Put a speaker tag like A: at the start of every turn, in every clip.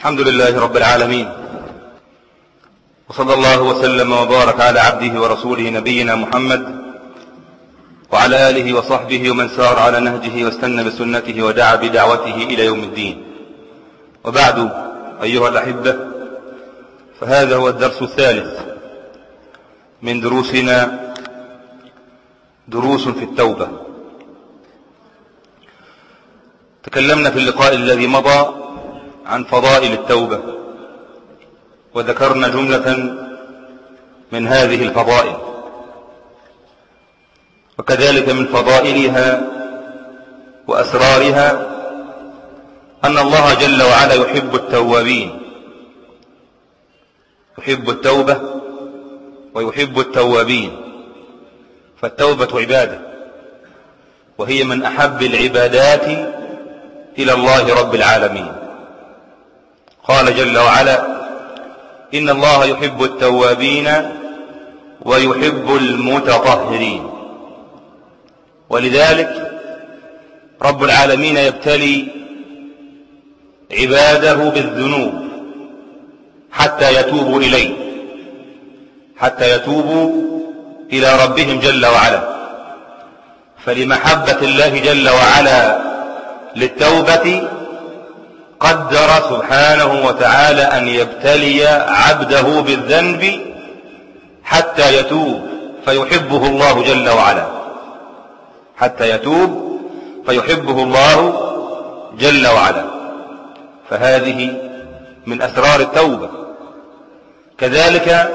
A: الحمد لله رب العالمين. وصلى الله وسلم وبارك على عبده ورسوله نبينا محمد وعلى آله وصحبه ومن سار على نهجه واستنى بسنته ودعا بدعوته إلى يوم الدين. وبعد أيها الأحبة فهذا هو الدرس الثالث من دروسنا دروس في التوبة. تكلمنا في اللقاء الذي مضى عن فضائل التوبة وذكرنا جملة من هذه الفضائل. وكذلك من فضائلها وأسرارها أن الله جل وعلا يحب التوابين. يحب التوبة ويحب التوابين. فالتوبة عبادة وهي من أحب العبادات إلى الله رب العالمين. قال جل وعلا إن الله يحب التوابين ويحب المتطهرين ولذلك رب العالمين يبتلي عباده بالذنوب حتى يتوبوا إليه حتى يتوبوا إلى ربهم جل وعلا. فلمحبة الله جل وعلا للتوبة قدر سبحانه وتعالى أن يبتلي عبده بالذنب حتى يتوب فيحبه الله جل وعلا. حتى يتوب فيحبه الله جل وعلا. فهذه من أسرار التوبة. كذلك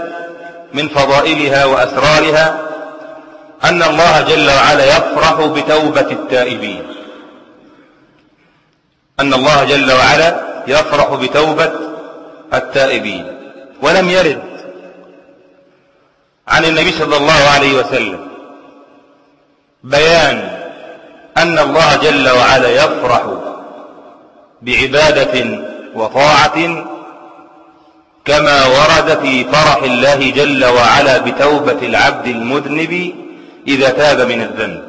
A: من فضائلها وأسرارها أن الله جل وعلا يفرح بتوبة التائبين. أن الله جل وعلا يفرح بتوبة التائبين. ولم يرد عن النبي صلى الله عليه وسلم بيان أن الله جل وعلا يفرح بعبادة وطاعة كما ورد في فرح الله جل وعلا بتوبة العبد المذنب إذا تاب من الذنب.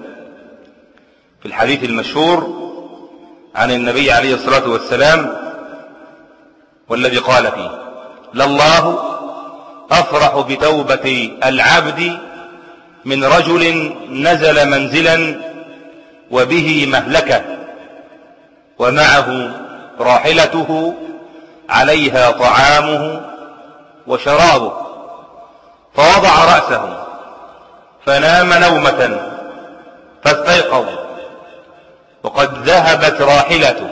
A: في الحديث المشهور عن النبي عليه الصلاة والسلام والذي قال فيه لله أفرح بتوبة العبد من رجل نزل منزلا وبه مهلكة ومعه راحلته عليها طعامه وشرابه فوضع رأسه فنام نومة فاستيقظ وقد ذهبت راحلته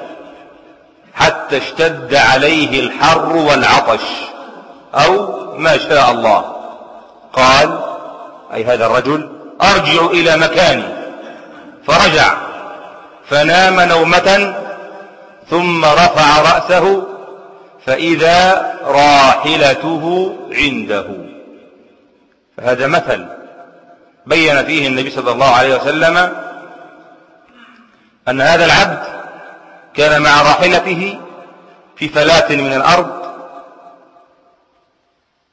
A: حتى اشتد عليه الحر والعطش. أو ما شاء الله. قال أي هذا الرجل أرجع إلى مكاني. فرجع. فنام نومة ثم رفع رأسه فإذا راحلته عنده. فهذا مثل. بين فيه النبي صلى الله عليه وسلم أن هذا العبد كان مع راحلته في فلاة من الأرض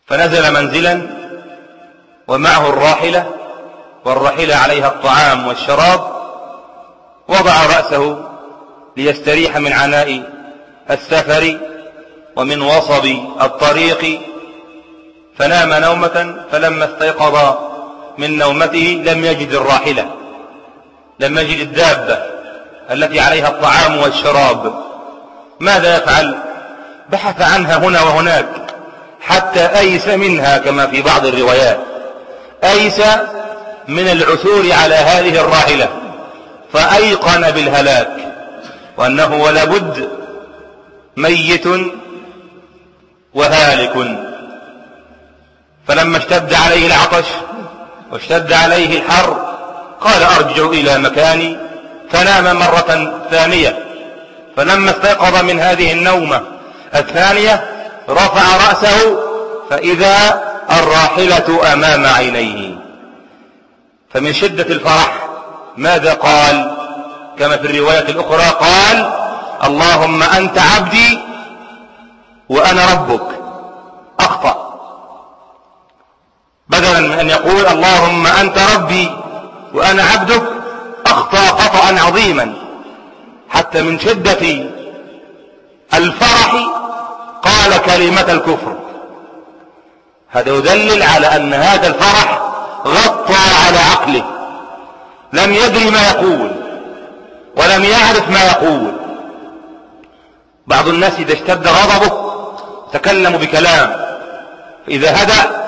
A: فنزل منزلا ومعه الراحلة والراحلة عليها الطعام والشراب وضع رأسه ليستريح من عناء السفر ومن وصب الطريق فنام نومة فلما استيقظ من نومته لم يجد الراحلة لم يجد الدابة. التي عليها الطعام والشراب. ماذا يفعل؟ بحث عنها هنا وهناك حتى أيس منها كما في بعض الروايات. أيس من العثور على هذه الراحلة فأيقن بالهلاك وأنه ولا بد ميت وهالك. فلما اشتد عليه العطش واشتد عليه الحر قال أرجع إلى مكاني فنام مرة ثانية. فلما استيقظ من هذه النومة الثانية رفع رأسه فإذا الراحلة أمام عينيه. فمن شدة الفرح ماذا قال؟ كما في الرواية الأخرى قال اللهم أنت عبدي وأنا ربك. أخطأ. بدلا من أن يقول اللهم أنت ربي وأنا عبدك أخطأ خطأ عظيما. حتى من شدة الفرح قال كلمة الكفر. هذا يدلل على أن هذا الفرح غطى على عقله. لم يدري ما يقول ولم يعرف ما يقول. بعض الناس إذا اشتد غضبه تكلموا بكلام. فإذا هدأ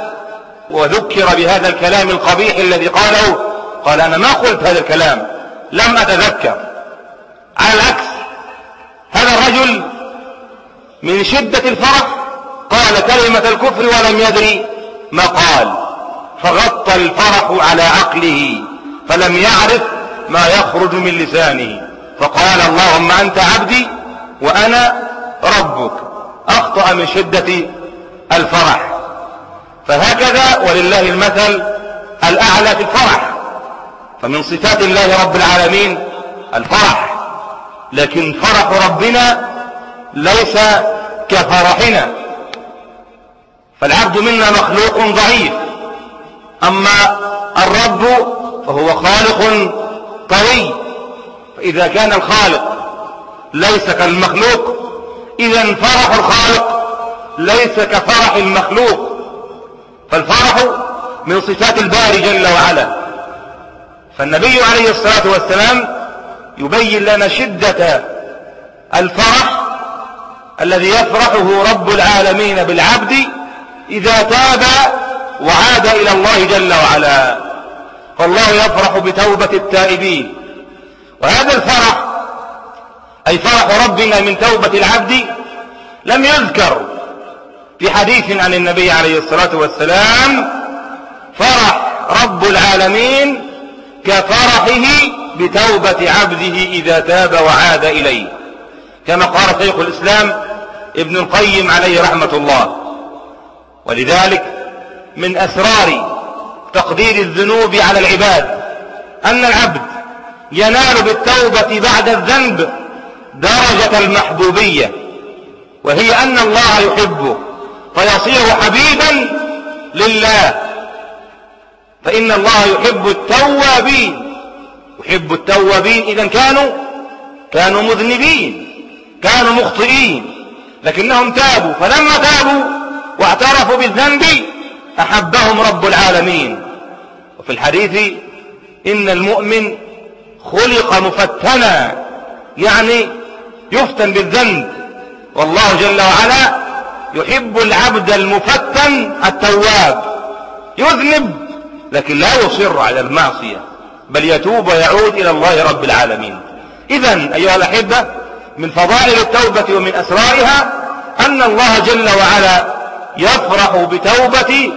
A: وذكر بهذا الكلام القبيح الذي قاله قال أنا ما قلت هذا الكلام. لم أتذكر. على العكس هذا الرجل من شدة الفرح قال كلمة الكفر ولم يدري ما قال. فغطى الفرح على عقله فلم يعرف ما يخرج من لسانه. فقال اللهم أنت عبدي وأنا ربك. أخطأ من شدة الفرح. فهكذا ولله المثل الأعلى في الفرح. فمن صفات الله رب العالمين الفرح. لكن فرح ربنا ليس كفرحنا. فالعبد منا مخلوق ضعيف. أما الرب فهو خالق قوي. فإذا كان الخالق ليس كالمخلوق إذا فرح الخالق ليس كفرح المخلوق. فالفرح من صفات الباري جل وعلا. فالنبي عليه الصلاة والسلام يبين لنا شدة الفرح الذي يفرحه رب العالمين بالعبد إذا تاب وعاد إلى الله جل وعلا. فالله يفرح بتوبة التائبين. وهذا الفرح أي فرح ربنا من توبة العبد لم يذكر في حديث عن النبي عليه الصلاة والسلام فرح رب العالمين كفرحه بتوبة عبده إذا تاب وعاد إليه. كما قال شيخ الإسلام ابن القيم عليه رحمة الله. ولذلك من أسرار تقدير الذنوب على العباد أن العبد ينال بالتوبة بعد الذنب درجة المحبوبية وهي أن الله يحبه فيصير حبيبا لله. فإن الله يحب التوابين. يحب التوابين إذا كانوا كانوا مذنبين كانوا مخطئين. لكنهم تابوا فلما تابوا واعترفوا بالذنب أحبهم رب العالمين. وفي الحديث إن المؤمن خلق مفتنا يعني يفتن بالذنب. والله جل وعلا يحب العبد المفتن التواب. يذنب لكن لا يصر على المعصية بل يتوب ويعود إلى الله رب العالمين. إذا أيها الأحبة من فضائل التوبة ومن أسرارها أن الله جل وعلا يفرح بتوبة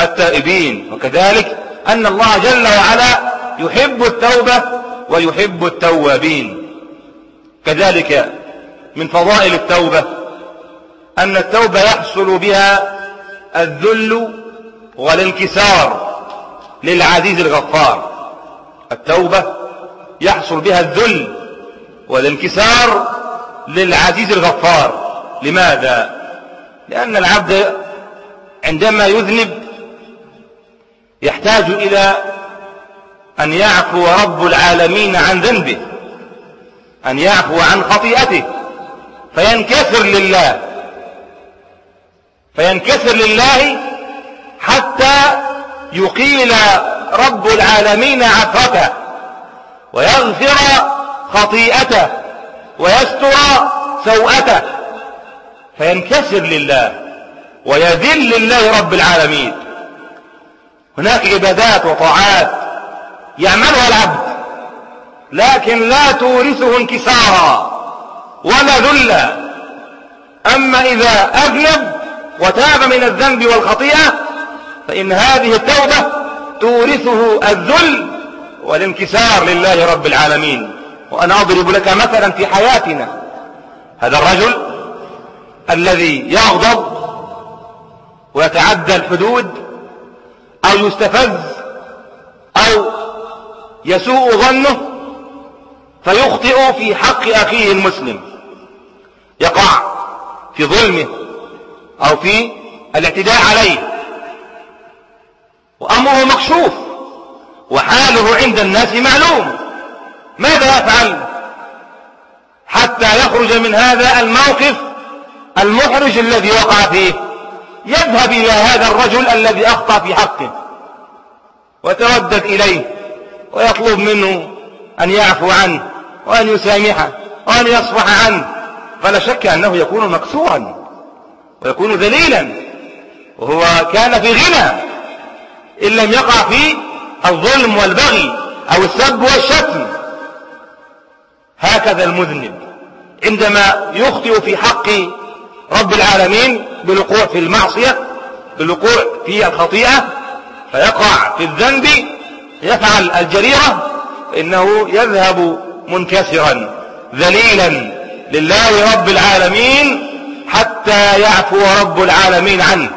A: التائبين. وكذلك أن الله جل وعلا يحب التوبة ويحب التوابين. كذلك من فضائل التوبة أن التوبة يحصل بها الذل والانكسار. للعزيز الغفار. التوبة يحصل بها الذل والانكسار للعزيز الغفار. لماذا؟ لأن العبد عندما يذنب يحتاج إلى أن يعفو رب العالمين عن ذنبه أن يعفو عن خطيئته. فينكسر لله فينكسر لله حتى يقيل رب العالمين عفرته ويغفر خطيئته ويستر سوءته فينكسر لله ويذل لله رب العالمين. هناك عبادات وطاعات يعملها العبد لكن لا تورثه انكسارا ولا ذلا. أما إذا أذنب وتاب من الذنب والخطيئة فإن هذه التوبة تورثه الذل والانكسار لله رب العالمين. وأنا أضرب لك مثلا في حياتنا. هذا الرجل الذي يغضب ويتعدى الحدود أو يستفز أو يسوء ظنه فيخطئ في حق أخيه المسلم. يقع في ظلمه أو في الاعتداء عليه. وأمره مكشوف وحاله عند الناس معلوم. ماذا يفعل حتى يخرج من هذا الموقف
B: المحرج الذي وقع فيه؟ يذهب إلى هذا الرجل الذي أخطأ في حقه وتودد إليه ويطلب منه أن يعفو عنه وأن يسامحه وأن يصفح عنه. فلا شك أنه يكون مكسورا ويكون ذليلا وهو كان في غنى. إن لم يقع في الظلم والبغي أو السب والشتم. هكذا المذنب. عندما يخطئ في حق رب العالمين بالوقوع في المعصية بالوقوع في الخطيئة فيقع في الذنب يفعل الجريرة فإنه يذهب منكسرا ذليلا لله رب العالمين حتى يعفو رب العالمين عنه.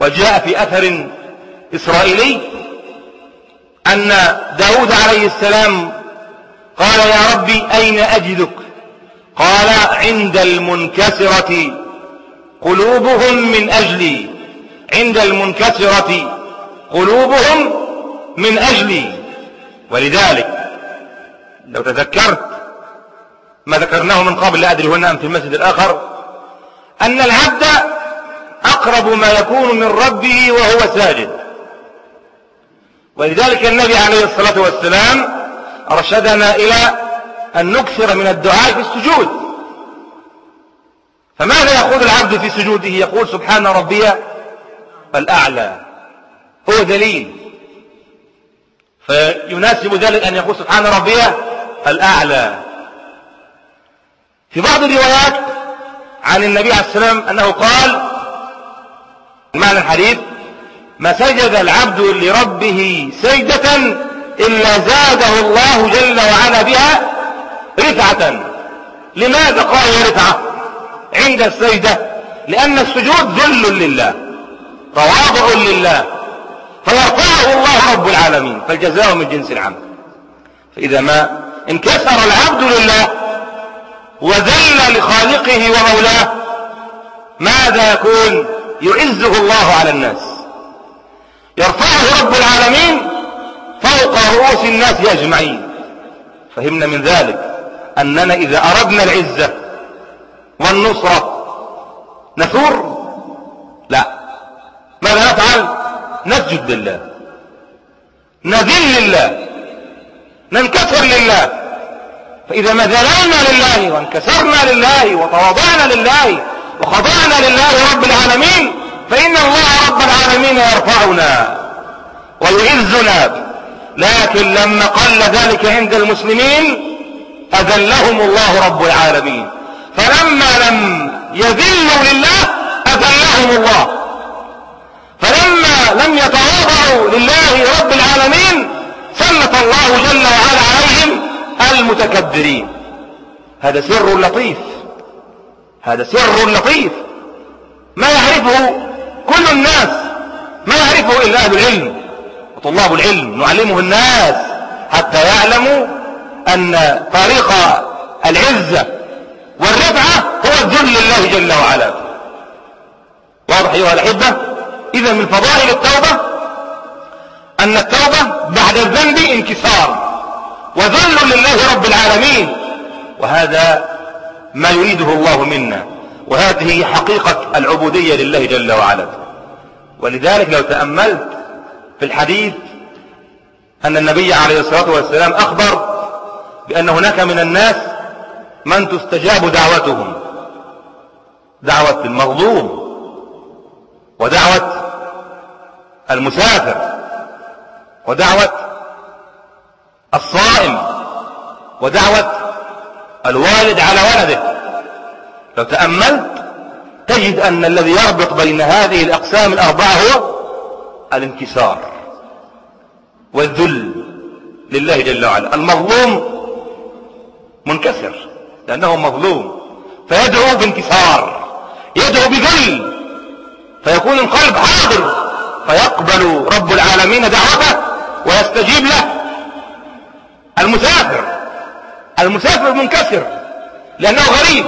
B: وجاء في أثر إسرائيلي أن داود عليه السلام قال يا ربي أين أجدك؟ قال عند المنكسرة قلوبهم من أجلي. عند المنكسرة قلوبهم من أجلي. ولذلك لو تذكرت ما ذكرناه من قبل لا أدري هنا أم في المسجد الآخر أن العبد أقرب ما يكون من ربه وهو ساجد. ولذلك النبي عليه الصلاة والسلام أرشدنا إلى أن نكثر من الدعاء في السجود. فماذا يقول العبد في سجوده؟ يقول سبحان ربي الأعلى. هو دليل. فيناسب ذلك أن يقول سبحان ربي الأعلى. في بعض الروايات عن النبي عليه السلام أنه قال معنى الحديث ما سجد العبد لربه سجدة إلا زاده الله جل وعلا بها رفعة. لماذا قال رفعة؟ عند السجدة لأن السجود ذل لله تواضع لله فيرفعه الله رب العالمين فالجزاء من جنس العمل. فإذا ما انكسر العبد لله وذل لخالقه ومولاه ماذا يكون؟ يعزه الله على الناس. يرفعه رب العالمين فوق رؤوس الناس أجمعين. فهمنا من ذلك أننا إذا أردنا العزة والنصرة نثور؟ لا. ماذا نفعل؟ نسجد لله نذل لله ننكسر لله. فإذا ما ذللنا لله وانكسرنا لله وتواضعنا لله وخضعنا لله رب العالمين فإن الله رب العالمين يرفعنا ويعزنا. لكن لما قل ذلك عند المسلمين أذلهم الله رب العالمين. فلما لم يذلوا لله أذلهم الله. فلما لم يتواضعوا لله رب العالمين سلط الله جل وعلا عليهم المتكبرين. هذا سر لطيف. هذا سر لطيف. ما يعرفه كل الناس ما يعرفه إلا أهل العلم وطلاب العلم نعلمه الناس حتى يعلموا أن طريق العزة والرفعة هو الذل لله جل وعلا. واضح أيها الأحبة؟ إذا من فضائل التوبة أن التوبة بعد الذنب انكسار وذل لله رب العالمين وهذا ما يريده الله منا. وهذه حقيقة العبودية لله جل وعلا. ولذلك لو تأملت في الحديث أن النبي عليه الصلاة والسلام أخبر بأن هناك من الناس من تستجاب دعوتهم. دعوة المظلوم ودعوة المسافر ودعوة الصائم ودعوة الوالد على ولده. لو تأملت تجد أن الذي يربط بين هذه الأقسام الأربعة هو الانكسار والذل لله جل وعلا. المظلوم منكسر لأنه مظلوم فيدعو بانكسار يدعو بذل فيكون القلب حاضر فيقبل رب العالمين دعوته ويستجيب له. المسافر المسافر منكسر لأنه غريب.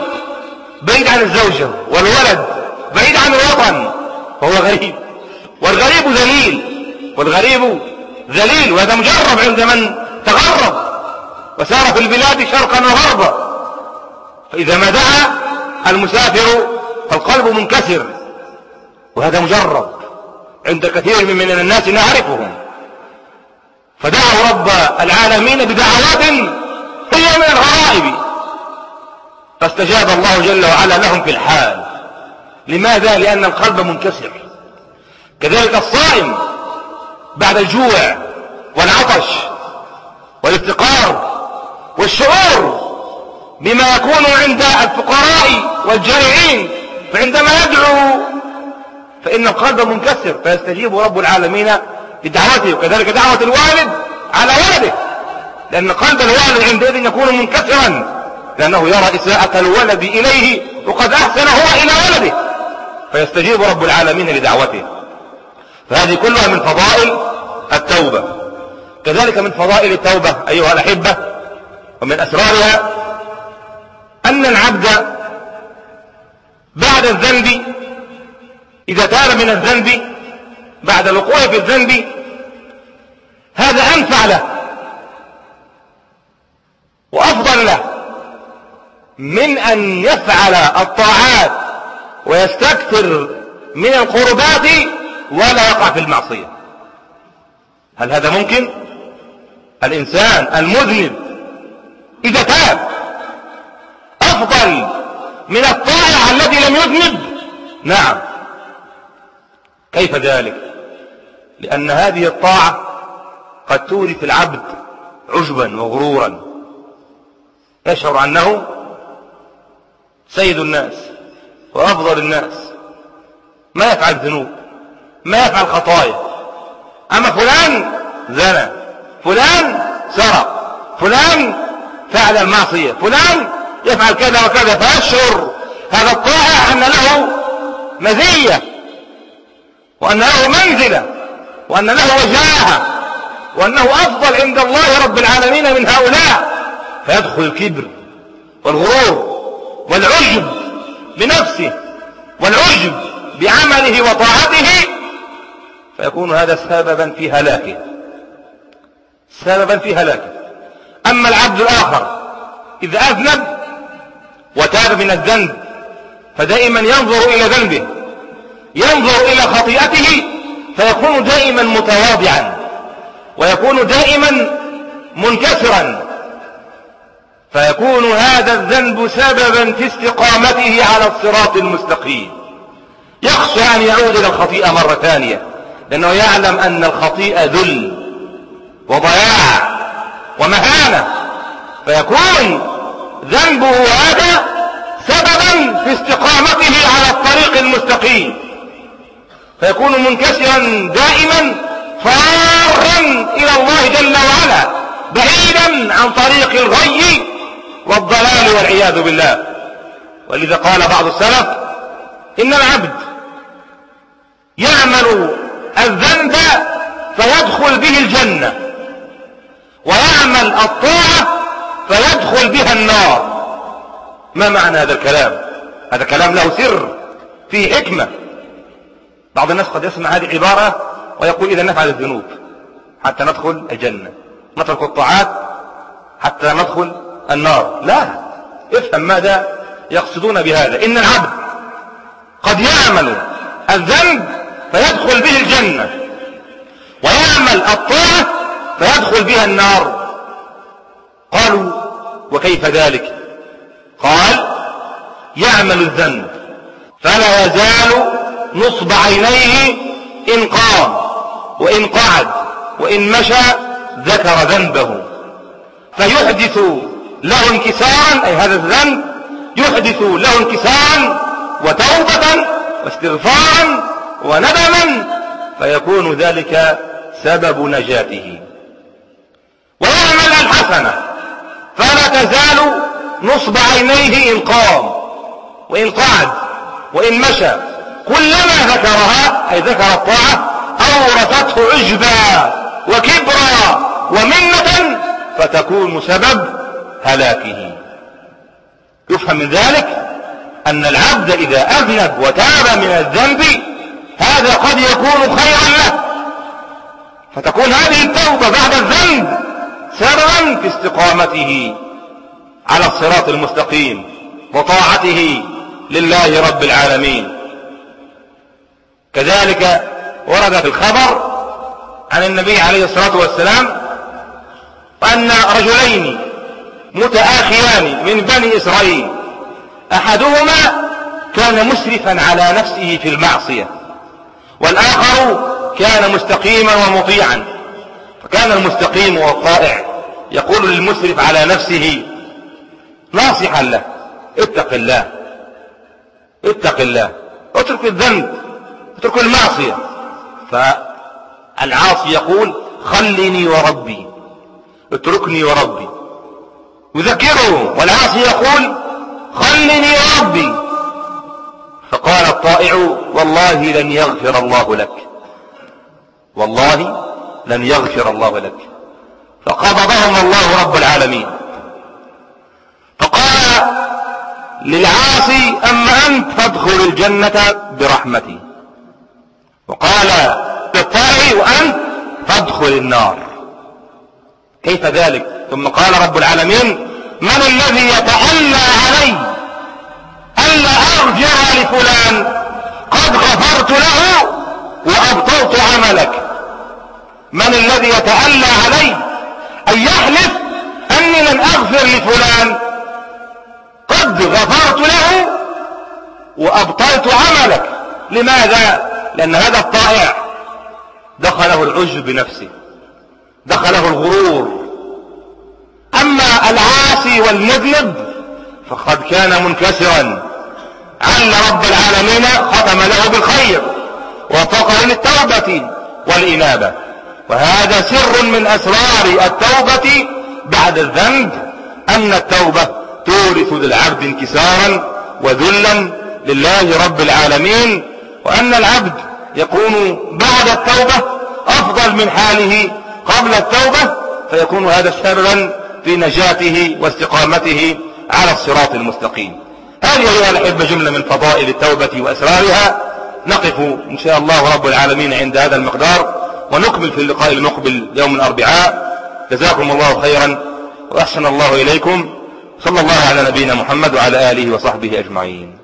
B: بعيد عن الزوجة والولد بعيد عن الوطن فهو غريب. والغريب ذليل والغريب ذليل وهذا مجرب عند من تغرب وسار في البلاد شرقا وغربا. فإذا ما دعا المسافر القلب منكسر وهذا مجرب عند كثير من الناس نعرفهم. فدعوا رب العالمين بدعوات هي من الغرائب. فاستجاب الله جل وعلا لهم في الحال. لماذا؟ لأن القلب منكسر. كذلك الصائم بعد الجوع والعطش والافتقار والشعور بما يكون عند الفقراء والجائعين. فعندما يدعو فإن القلب منكسر فيستجيب رب العالمين بدعوته وكذلك دعوة الوالد على ولده. لأن قلب الوالد عندئذ يكون منكسرا. لأنه يرى إساءة الولد إليه وقد أحسن هو إلى ولده. فيستجيب رب العالمين لدعوته. فهذه كلها من فضائل التوبة. كذلك من فضائل التوبة أيها الأحبة ومن أسرارها أن العبد بعد الذنب إذا تاب من الذنب بعد الوقوع في الذنب هذا أنفع له وأفضل له. من أن يفعل الطاعات ويستكثر من القربات ولا يقع في المعصية. هل هذا ممكن؟ الإنسان المذنب إذا تاب أفضل من الطائع الذي لم يذنب. نعم. كيف ذلك؟ لأن هذه الطاعة قد تورث العبد عجبا وغرورا. يشعر أنه سيد الناس وأفضل الناس. ما يفعل ذنوب ما يفعل خطايا. أما فلان زنى فلان سرق فلان فعل المعصية فلان يفعل كذا وكذا فيشعر هذا الطائع أن له مزية وأن له منزلة وأن له وجاهة وأنه أفضل عند الله رب العالمين من هؤلاء. فيدخل الكبر والغرور. والعجب بنفسه والعجب بعمله وطاعته فيكون هذا سببا في هلاكه. سببا في هلاكه. أما العبد الآخر إذا أذنب وتاب من الذنب فدائما ينظر إلى ذنبه ينظر إلى خطيئته فيكون دائما متواضعا ويكون دائما منكسرا فيكون هذا الذنب سببا في استقامته على الصراط المستقيم. يخشى أن يعود إلى الخطيئة مرة ثانية لأنه يعلم أن الخطيئة ذل وضياع ومهانة. فيكون ذنبه هذا سببا في استقامته على الطريق المستقيم. فيكون منكسرا دائما فارا إلى الله جل وعلا بعيدا عن طريق الغي والضلال والعياذ بالله. ولذا قال بعض السلف إن العبد يعمل الذنب فيدخل به الجنة ويعمل الطاعة فيدخل بها النار. ما معنى هذا الكلام؟ هذا كلام له سر فيه حكمة. بعض الناس قد يسمع هذه العبارة ويقول إذا نفعل الذنوب حتى ندخل الجنة. نترك الطاعات حتى ندخل النار. لا. افهم ماذا يقصدون بهذا. إن العبد قد يعمل الذنب فيدخل به الجنة. ويعمل الطاعة فيدخل بها النار. قالوا وكيف ذلك؟ قال يعمل الذنب فلا يزال نصب عينيه إن قام وإن قعد وإن مشى ذكر ذنبه. فيحدث له انكسارا أي هذا الذنب يحدث له انكسارا وتوبة واستغفارا وندما فيكون ذلك سبب نجاته. ويعمل الحسنة فلا تزال نصب عينيه إن قام وإن قعد وإن مشى. كلما ذكرها أي ذكر الطاعة أورثته عجبا وكبرا ومنة فتكون سبب هلاكه. يفهم من ذلك أن العبد إذا أذنب وتاب من الذنب هذا قد يكون خيرا له. فتكون هذه التوبة بعد الذنب سببا في استقامته على الصراط المستقيم وطاعته لله رب العالمين. كذلك ورد في الخبر عن النبي عليه الصلاة والسلام أن رجلين متآخيان من بني إسرائيل. أحدهما كان مسرفا على نفسه في المعصية والآخر كان مستقيما ومطيعا. فكان المستقيم والطائع يقول للمسرف على نفسه ناصحا له اتق الله اتق الله اترك الذنب اترك المعصية. فالعاصي يقول خلني وربي اتركني وربي. يذكره والعاصي يقول خلني وربي فقال الطائع والله لن يغفر الله لك. والله لن يغفر الله لك. فقبضهم الله رب العالمين. فقال للعاصي أما أنت فادخل الجنة برحمتي. وقال للطائع وأنت فادخل النار. كيف ذلك؟ ثم قال رب العالمين من الذي يتألى علي ألا أرجع لفلان؟ قد غفرت له وأبطلت عملك. من الذي يتألى علي أن يحلف أني لن أغفر لفلان؟ قد غفرت له وأبطلت عملك. لماذا؟ لأن هذا الطائع دخله العجب بنفسه. دخله الغرور. أما العاصي والمذنب فقد كان منكسرا. عل رب العالمين ختم له بالخير وفقه للتوبة والإنابة. وهذا سر من أسرار التوبة بعد الذنب أن التوبة تورث للعبد انكسارا وذلا لله رب العالمين وأن العبد يكون بعد التوبة أفضل من حاله قبل التوبة فيكون هذا سببا في نجاته واستقامته على الصراط المستقيم. هذه أيها الأحبة جملة من فضائل التوبة وأسرارها. نقف إن شاء الله رب العالمين عند هذا المقدار ونكمل في اللقاء المقبل يوم الأربعاء. جزاكم الله خيرا وأحسن الله إليكم. صلى الله على نبينا محمد وعلى آله وصحبه أجمعين.